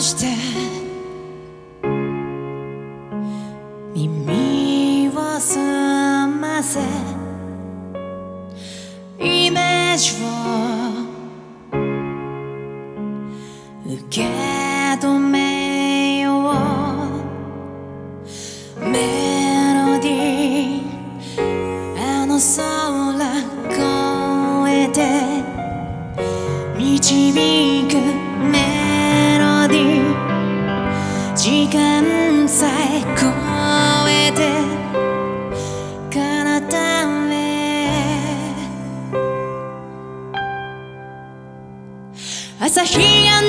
して。耳を澄ませ。イメージを時間さえ超えて彼方へ朝日が